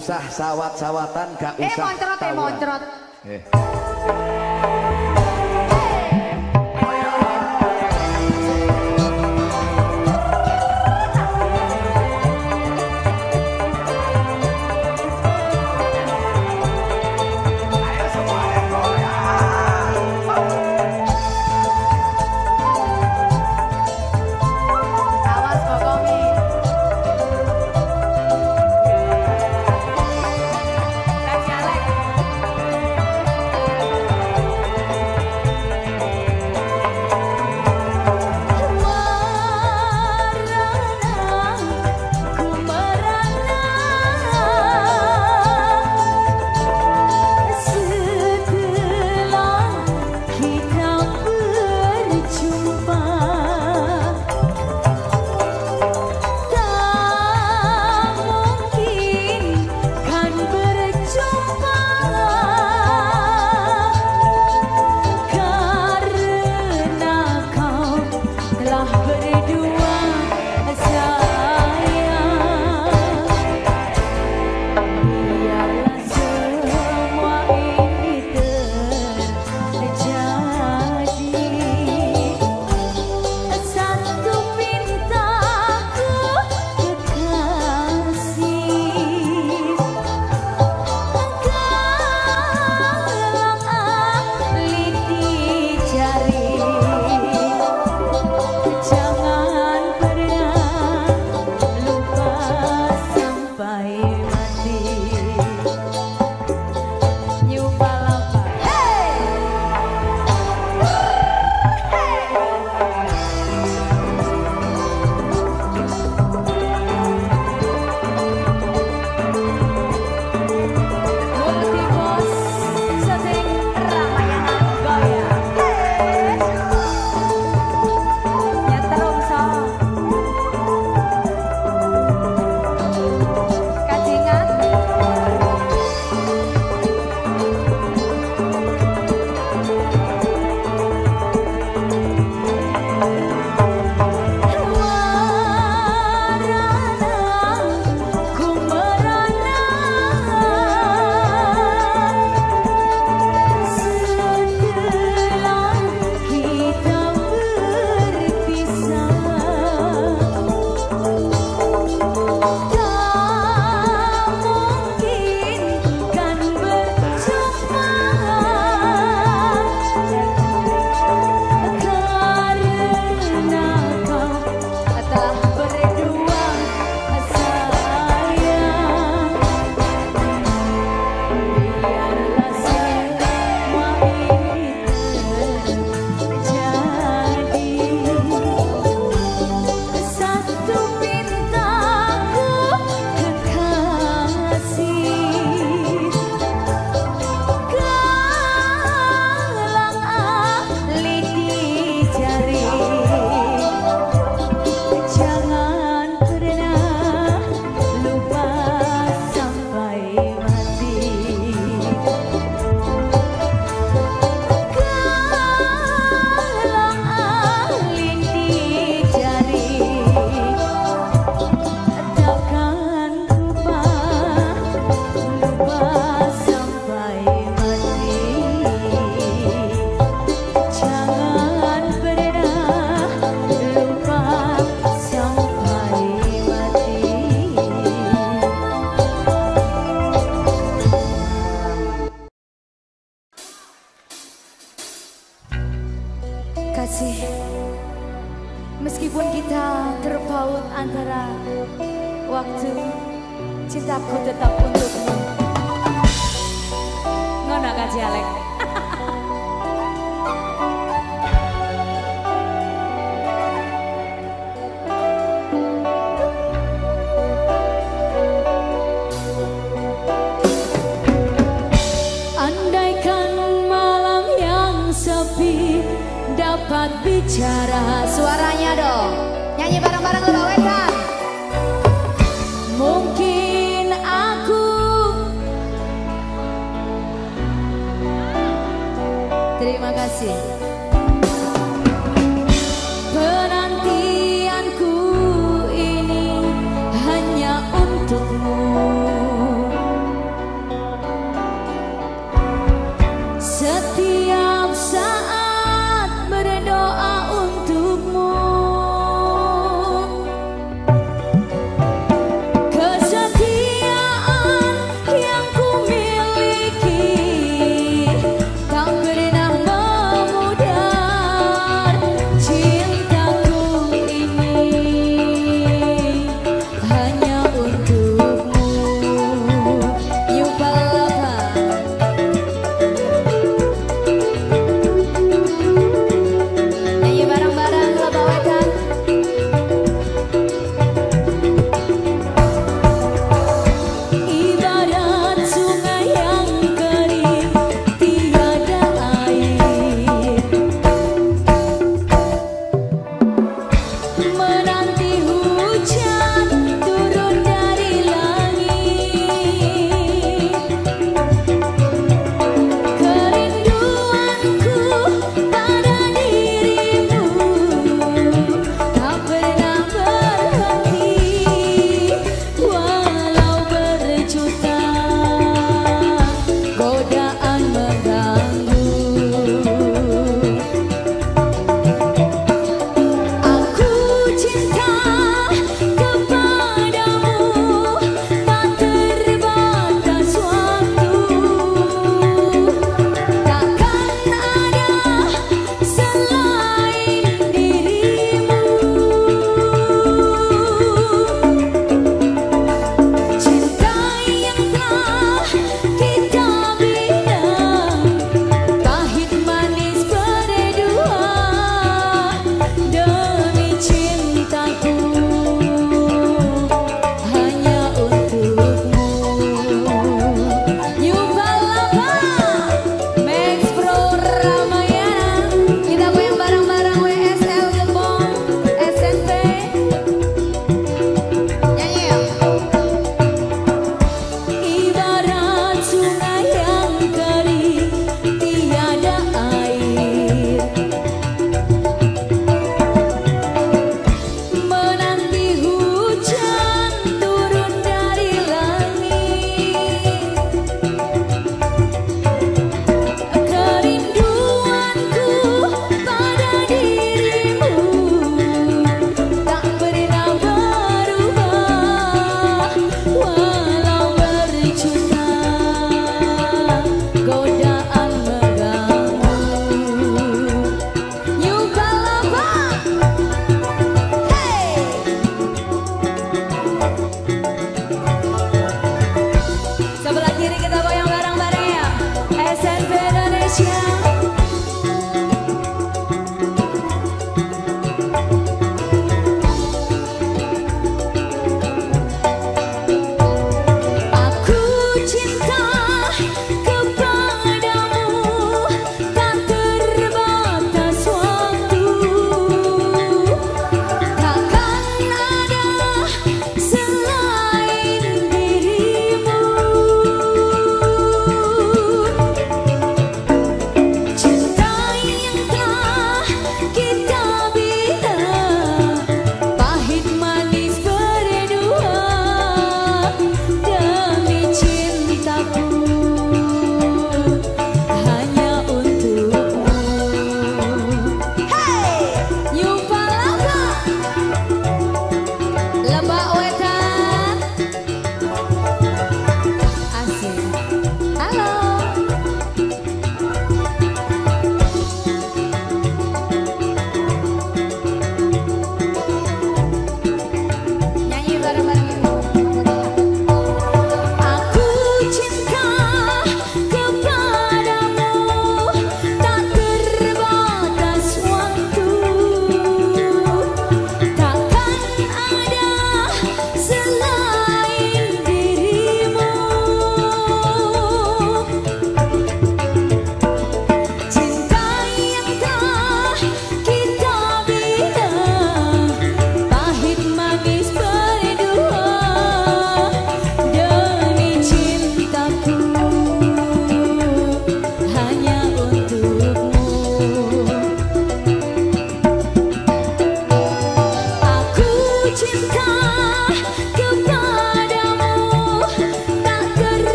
usah sawat-sawatan, gak usah Eh, usah moncrot, eh, moncrot.